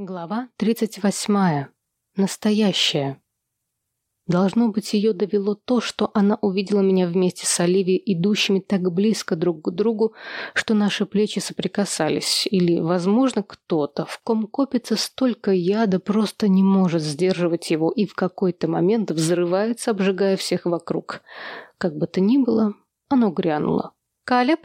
Глава 38. Настоящая. Должно быть, ее довело то, что она увидела меня вместе с Оливией, идущими так близко друг к другу, что наши плечи соприкасались. Или, возможно, кто-то, в ком копится столько яда, просто не может сдерживать его и в какой-то момент взрывается, обжигая всех вокруг. Как бы то ни было, оно грянуло. «Калеб?»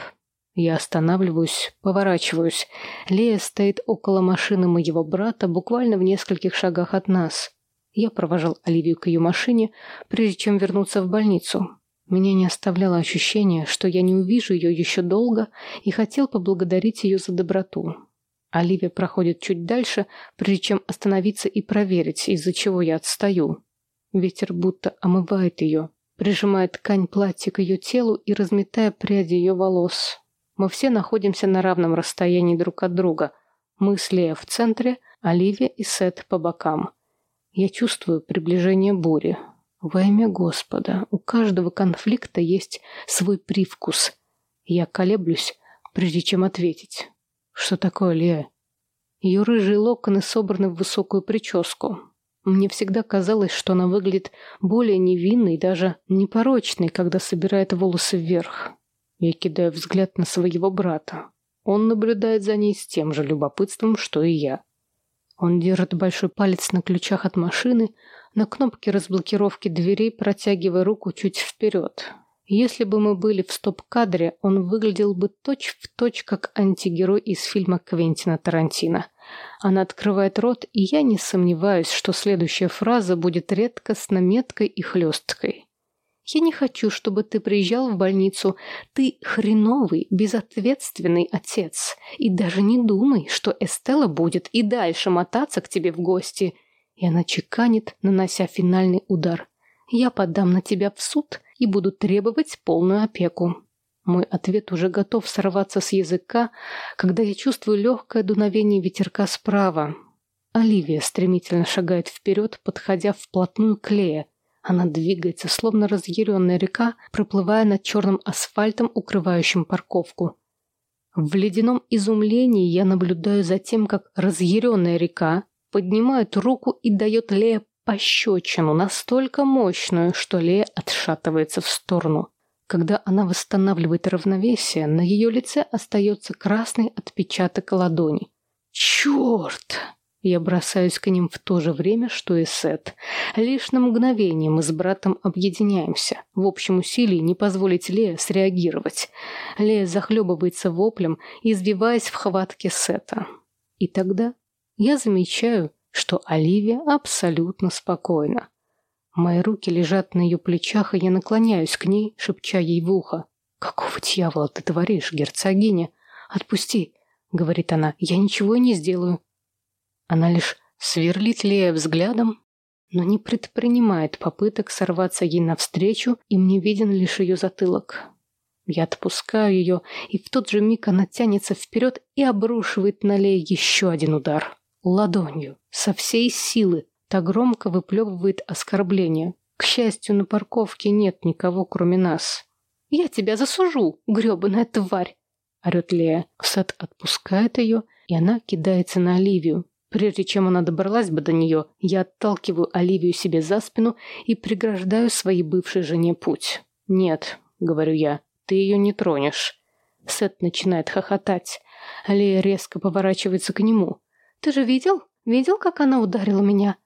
Я останавливаюсь, поворачиваюсь. Лея стоит около машины моего брата, буквально в нескольких шагах от нас. Я провожал Оливию к ее машине, прежде чем вернуться в больницу. Меня не оставляло ощущение, что я не увижу ее еще долго, и хотел поблагодарить ее за доброту. Оливия проходит чуть дальше, прежде чем остановиться и проверить, из-за чего я отстаю. Ветер будто омывает ее, прижимает ткань платья к ее телу и разметая пряди ее волос. Мы все находимся на равном расстоянии друг от друга. Мы с Лея в центре, Оливия и Сет по бокам. Я чувствую приближение бури. Во имя Господа, у каждого конфликта есть свой привкус. Я колеблюсь, прежде чем ответить. Что такое Лея? Ее рыжие локоны собраны в высокую прическу. Мне всегда казалось, что она выглядит более невинной, даже непорочной, когда собирает волосы вверх. Я кидаю взгляд на своего брата. Он наблюдает за ней с тем же любопытством, что и я. Он держит большой палец на ключах от машины, на кнопке разблокировки дверей, протягивая руку чуть вперед. Если бы мы были в стоп-кадре, он выглядел бы точь-в-точь, точь, как антигерой из фильма Квентина Тарантино. Она открывает рот, и я не сомневаюсь, что следующая фраза будет редкостно меткой и хлесткой. Я не хочу, чтобы ты приезжал в больницу. Ты хреновый, безответственный отец. И даже не думай, что Эстелла будет и дальше мотаться к тебе в гости. И она чеканит, нанося финальный удар. Я подам на тебя в суд и буду требовать полную опеку. Мой ответ уже готов сорваться с языка, когда я чувствую легкое дуновение ветерка справа. Оливия стремительно шагает вперед, подходя вплотную к Лее. Она двигается, словно разъяренная река, проплывая над черным асфальтом, укрывающим парковку. В ледяном изумлении я наблюдаю за тем, как разъяренная река поднимает руку и дает Лея пощечину, настолько мощную, что Лея отшатывается в сторону. Когда она восстанавливает равновесие, на ее лице остается красный отпечаток ладони. «Черт!» Я бросаюсь к ним в то же время, что и Сет. Лишь на мгновение мы с братом объединяемся. В общем усилии не позволить Лея среагировать. Лея захлебывается воплем, извиваясь в хватке Сета. И тогда я замечаю, что Оливия абсолютно спокойна. Мои руки лежат на ее плечах, и я наклоняюсь к ней, шепча ей в ухо. «Какого дьявола ты творишь, герцогиня? Отпусти!» — говорит она. «Я ничего не сделаю. Она лишь сверлит Лея взглядом, но не предпринимает попыток сорваться ей навстречу, и мне виден лишь ее затылок. Я отпускаю ее, и в тот же миг она тянется вперед и обрушивает на Лея еще один удар. Ладонью, со всей силы, так громко выплевывает оскорбление. К счастью, на парковке нет никого, кроме нас. «Я тебя засужу, гребаная тварь!» — орет Лея. Сад отпускает ее, и она кидается на Оливию. Прежде чем она добралась бы до нее, я отталкиваю Оливию себе за спину и преграждаю своей бывшей жене путь. «Нет», — говорю я, — «ты ее не тронешь». Сет начинает хохотать. Алия резко поворачивается к нему. «Ты же видел? Видел, как она ударила меня?»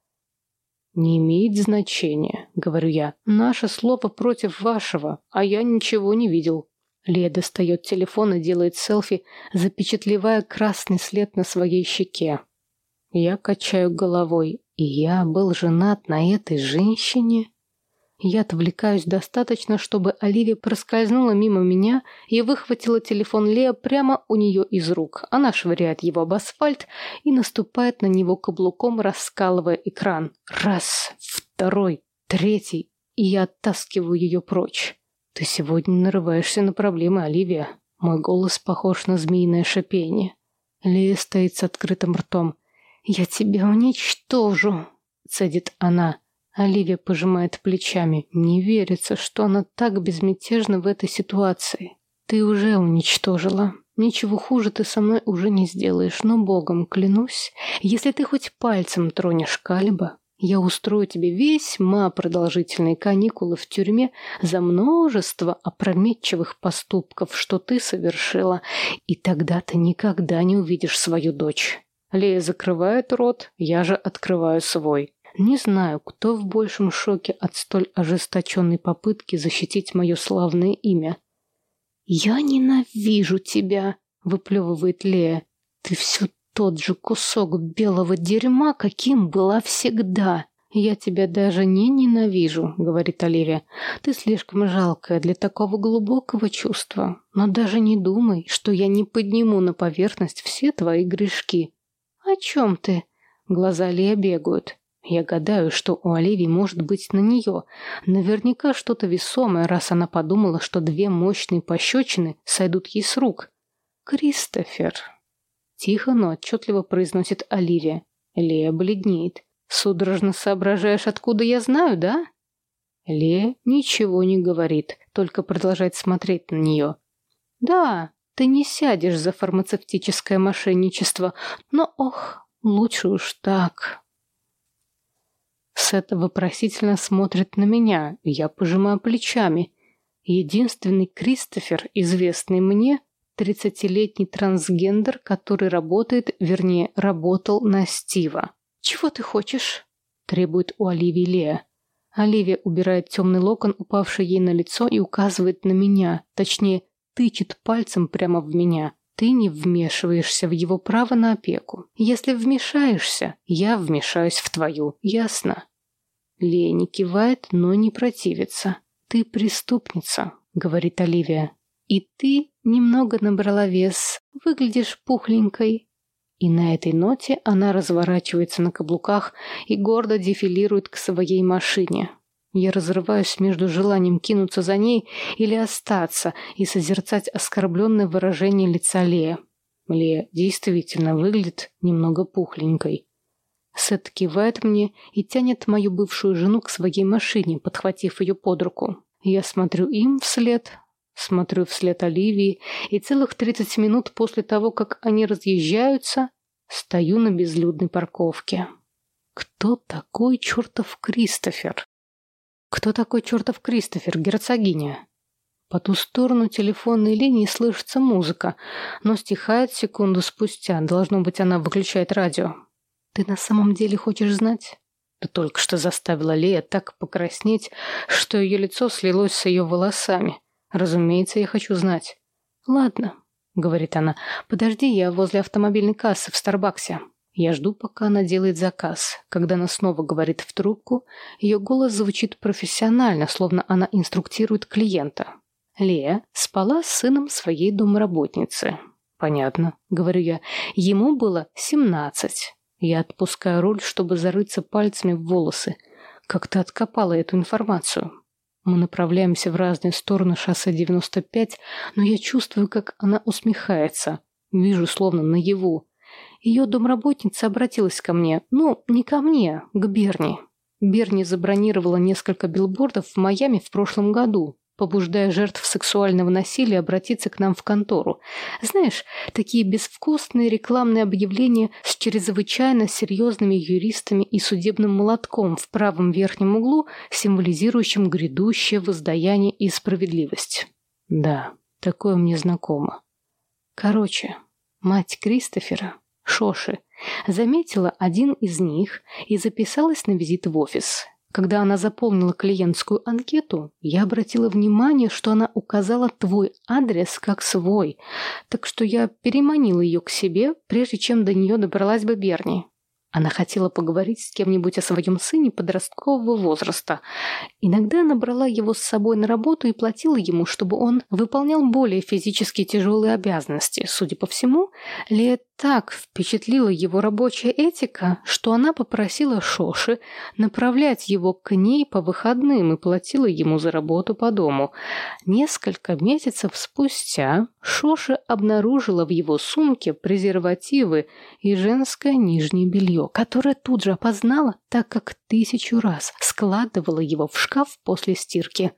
«Не имеет значения», — говорю я. «Наше слово против вашего, а я ничего не видел». Лея достает телефон и делает селфи, запечатлевая красный след на своей щеке. Я качаю головой. И я был женат на этой женщине? Я отвлекаюсь достаточно, чтобы Оливия проскользнула мимо меня и выхватила телефон Лео прямо у нее из рук. Она швыряет его об асфальт и наступает на него каблуком, раскалывая экран. Раз, второй, третий. И я оттаскиваю ее прочь. Ты сегодня нарываешься на проблемы, Оливия. Мой голос похож на змеиное шипение. Лея стоит с открытым ртом. «Я тебя уничтожу», — цедит она. Оливия пожимает плечами. Не верится, что она так безмятежна в этой ситуации. «Ты уже уничтожила. Ничего хуже ты со мной уже не сделаешь, но богом клянусь, если ты хоть пальцем тронешь Калиба, я устрою тебе весьма продолжительные каникулы в тюрьме за множество опрометчивых поступков, что ты совершила, и тогда ты никогда не увидишь свою дочь. Лея закрывает рот, я же открываю свой. Не знаю, кто в большем шоке от столь ожесточенной попытки защитить мое славное имя. «Я ненавижу тебя!» — выплевывает Лея. «Ты все тот же кусок белого дерьма, каким была всегда!» «Я тебя даже не ненавижу», — говорит Оливия. «Ты слишком жалкая для такого глубокого чувства. Но даже не думай, что я не подниму на поверхность все твои грешки». «О чем ты?» Глаза Лия бегают. Я гадаю, что у Оливии может быть на нее. Наверняка что-то весомое, раз она подумала, что две мощные пощечины сойдут ей с рук. «Кристофер!» Тихо, но отчетливо произносит Оливия. Лея бледнеет. «Судорожно соображаешь, откуда я знаю, да?» Лея ничего не говорит, только продолжает смотреть на нее. «Да, ты не сядешь за фармацевтическое мошенничество, но, ох, лучше уж так». Сет вопросительно смотрит на меня, я пожимаю плечами. Единственный Кристофер, известный мне, тридцатилетний трансгендер, который работает, вернее, работал на Стива. «Чего ты хочешь?» – требует у Оливии Лея. Оливия убирает темный локон, упавший ей на лицо, и указывает на меня, точнее, тычет пальцем прямо в меня. Ты не вмешиваешься в его право на опеку. Если вмешаешься, я вмешаюсь в твою. Ясно? Лени кивает, но не противится. Ты преступница, говорит Оливия. И ты немного набрала вес. Выглядишь пухленькой. И на этой ноте она разворачивается на каблуках и гордо дефилирует к своей машине. Я разрываюсь между желанием кинуться за ней или остаться и созерцать оскорбленное выражение лица Лея. Лея действительно выглядит немного пухленькой. Сет кивает мне и тянет мою бывшую жену к своей машине, подхватив ее под руку. Я смотрю им вслед, смотрю вслед Оливии, и целых 30 минут после того, как они разъезжаются, стою на безлюдной парковке. Кто такой чертов Кристофер? Кто такой чертов Кристофер, герцогиня? По ту сторону телефонной линии слышится музыка, но стихает секунду спустя. Должно быть, она выключает радио. Ты на самом деле хочешь знать? Ты только что заставила Лея так покраснеть, что ее лицо слилось с ее волосами. Разумеется, я хочу знать. Ладно, говорит она, подожди, я возле автомобильной кассы в Старбаксе. Я жду, пока она делает заказ. Когда она снова говорит в трубку, ее голос звучит профессионально, словно она инструктирует клиента. Лея спала с сыном своей домработницы. «Понятно», — говорю я. Ему было семнадцать. Я отпускаю руль, чтобы зарыться пальцами в волосы. Как ты откопала эту информацию? Мы направляемся в разные стороны шоссе 95, но я чувствую, как она усмехается. Вижу, словно наяву. Ее домработница обратилась ко мне. Ну, не ко мне, к Берни. Берни забронировала несколько билбордов в Майами в прошлом году побуждая жертв сексуального насилия обратиться к нам в контору. Знаешь, такие безвкусные рекламные объявления с чрезвычайно серьезными юристами и судебным молотком в правом верхнем углу, символизирующим грядущее воздаяние и справедливость. Да, такое мне знакомо. Короче, мать Кристофера Шоши, заметила один из них и записалась на визит в офис. Когда она заполнила клиентскую анкету, я обратила внимание, что она указала твой адрес как свой, так что я переманила ее к себе, прежде чем до нее добралась бы Берни. Она хотела поговорить с кем-нибудь о своем сыне подросткового возраста. Иногда она брала его с собой на работу и платила ему, чтобы он выполнял более физически тяжелые обязанности. Судя по всему, Лея так впечатлила его рабочая этика, что она попросила Шоши направлять его к ней по выходным и платила ему за работу по дому. Несколько месяцев спустя Шоши обнаружила в его сумке презервативы и женское нижнее белье, которое тут же опознала, так как тысячу раз складывала его в шкаф после стирки.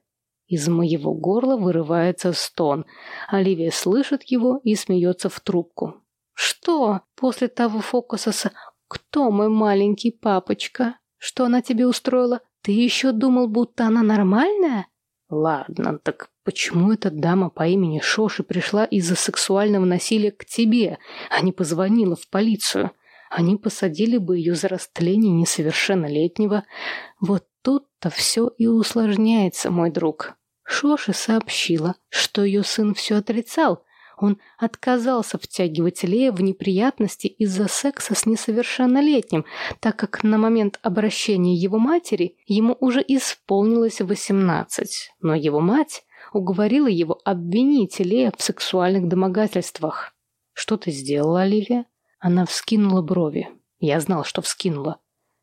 Из моего горла вырывается стон. Оливия слышит его и смеется в трубку. «Что? После того фокуса с... Кто мой маленький папочка? Что она тебе устроила? Ты еще думал, будто она нормальная?» «Ладно, так почему эта дама по имени Шоши пришла из-за сексуального насилия к тебе, а не позвонила в полицию? Они посадили бы ее за растление несовершеннолетнего. Вот тут-то все и усложняется, мой друг. Шоши сообщила, что ее сын все отрицал. Он отказался втягивать Лея в неприятности из-за секса с несовершеннолетним, так как на момент обращения его матери ему уже исполнилось восемнадцать. Но его мать уговорила его обвинить Лея в сексуальных домогательствах. «Что ты сделала, Оливия?» Она вскинула брови. Я знал, что вскинула.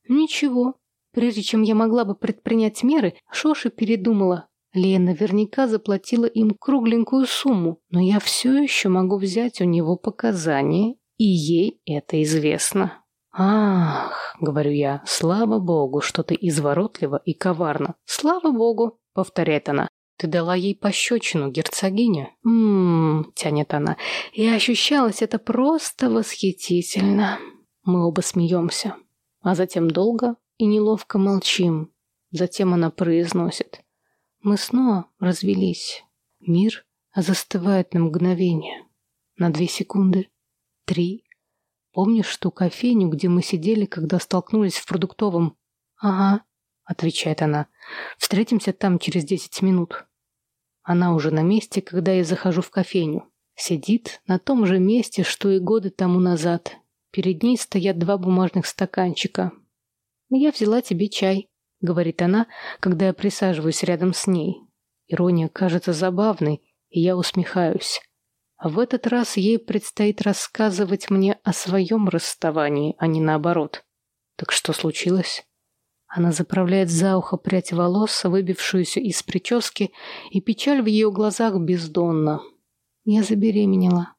«Ничего. Прежде чем я могла бы предпринять меры, Шоши передумала. Лея наверняка заплатила им кругленькую сумму, но я все еще могу взять у него показания, и ей это известно. «Ах», — говорю я, — «слава богу, что ты изворотлива и коварна». «Слава богу», — повторяет она. «Ты дала ей пощечину, герцогиня?» «Ммм», — тянет она, — «и ощущалось это просто восхитительно». Мы оба смеемся, а затем долго и неловко молчим. Затем она произносит. Мы снова развелись. Мир застывает на мгновение. На две секунды. Три. Помнишь ту кофейню, где мы сидели, когда столкнулись в продуктовом? Ага, отвечает она. Встретимся там через десять минут. Она уже на месте, когда я захожу в кофейню. Сидит на том же месте, что и годы тому назад. Перед ней стоят два бумажных стаканчика. Я взяла тебе чай. — говорит она, когда я присаживаюсь рядом с ней. Ирония кажется забавной, и я усмехаюсь. А в этот раз ей предстоит рассказывать мне о своем расставании, а не наоборот. Так что случилось? Она заправляет за ухо прядь волос, выбившуюся из прически, и печаль в ее глазах бездонна. Я забеременела.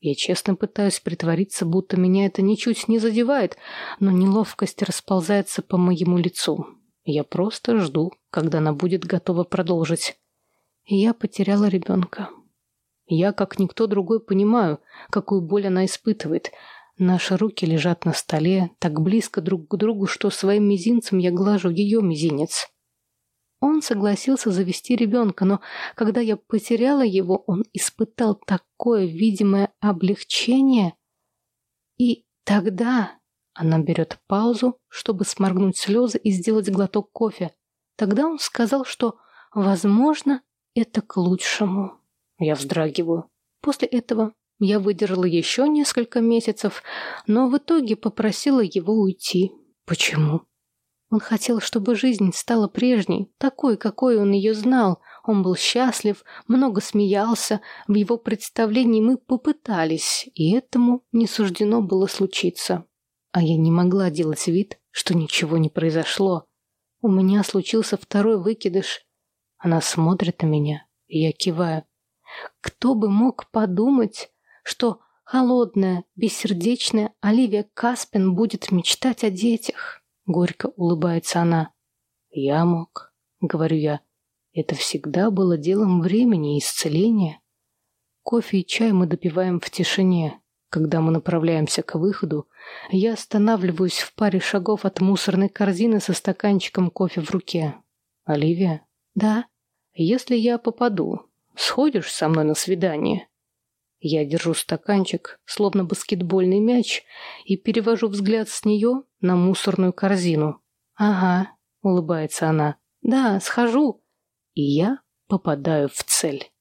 Я честно пытаюсь притвориться, будто меня это ничуть не задевает, но неловкость расползается по моему лицу. Я просто жду, когда она будет готова продолжить. я потеряла ребенка. Я, как никто другой, понимаю, какую боль она испытывает. Наши руки лежат на столе, так близко друг к другу, что своим мизинцем я глажу ее мизинец. Он согласился завести ребенка, но когда я потеряла его, он испытал такое видимое облегчение. И тогда она берет паузу, чтобы сморгнуть слезы и сделать глоток кофе. Тогда он сказал, что, возможно, это к лучшему. Я вздрагиваю. После этого я выдержала еще несколько месяцев, но в итоге попросила его уйти. Почему? Он хотел, чтобы жизнь стала прежней, такой, какой он ее знал. Он был счастлив, много смеялся. В его представлении мы попытались, и этому не суждено было случиться. А я не могла делать вид, что ничего не произошло. У меня случился второй выкидыш. Она смотрит на меня, и я киваю. Кто бы мог подумать, что холодная, бессердечная Оливия Каспин будет мечтать о детях? Горько улыбается она. Я мог, говорю я. Это всегда было делом времени и исцеления. Кофе и чай мы допиваем в тишине. Когда мы направляемся к выходу, я останавливаюсь в паре шагов от мусорной корзины со стаканчиком кофе в руке. «Оливия?» «Да?» «Если я попаду, сходишь со мной на свидание?» Я держу стаканчик, словно баскетбольный мяч, и перевожу взгляд с нее на мусорную корзину. «Ага», — улыбается она. «Да, схожу». И я попадаю в цель.